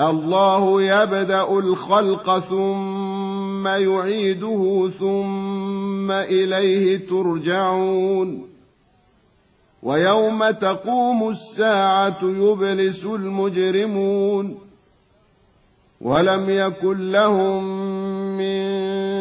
الله يبدأ الخلق ثم يعيده ثم إليه ترجعون. ويوم تقوم الساعة يبلس المجرمون. ولم يكن لهم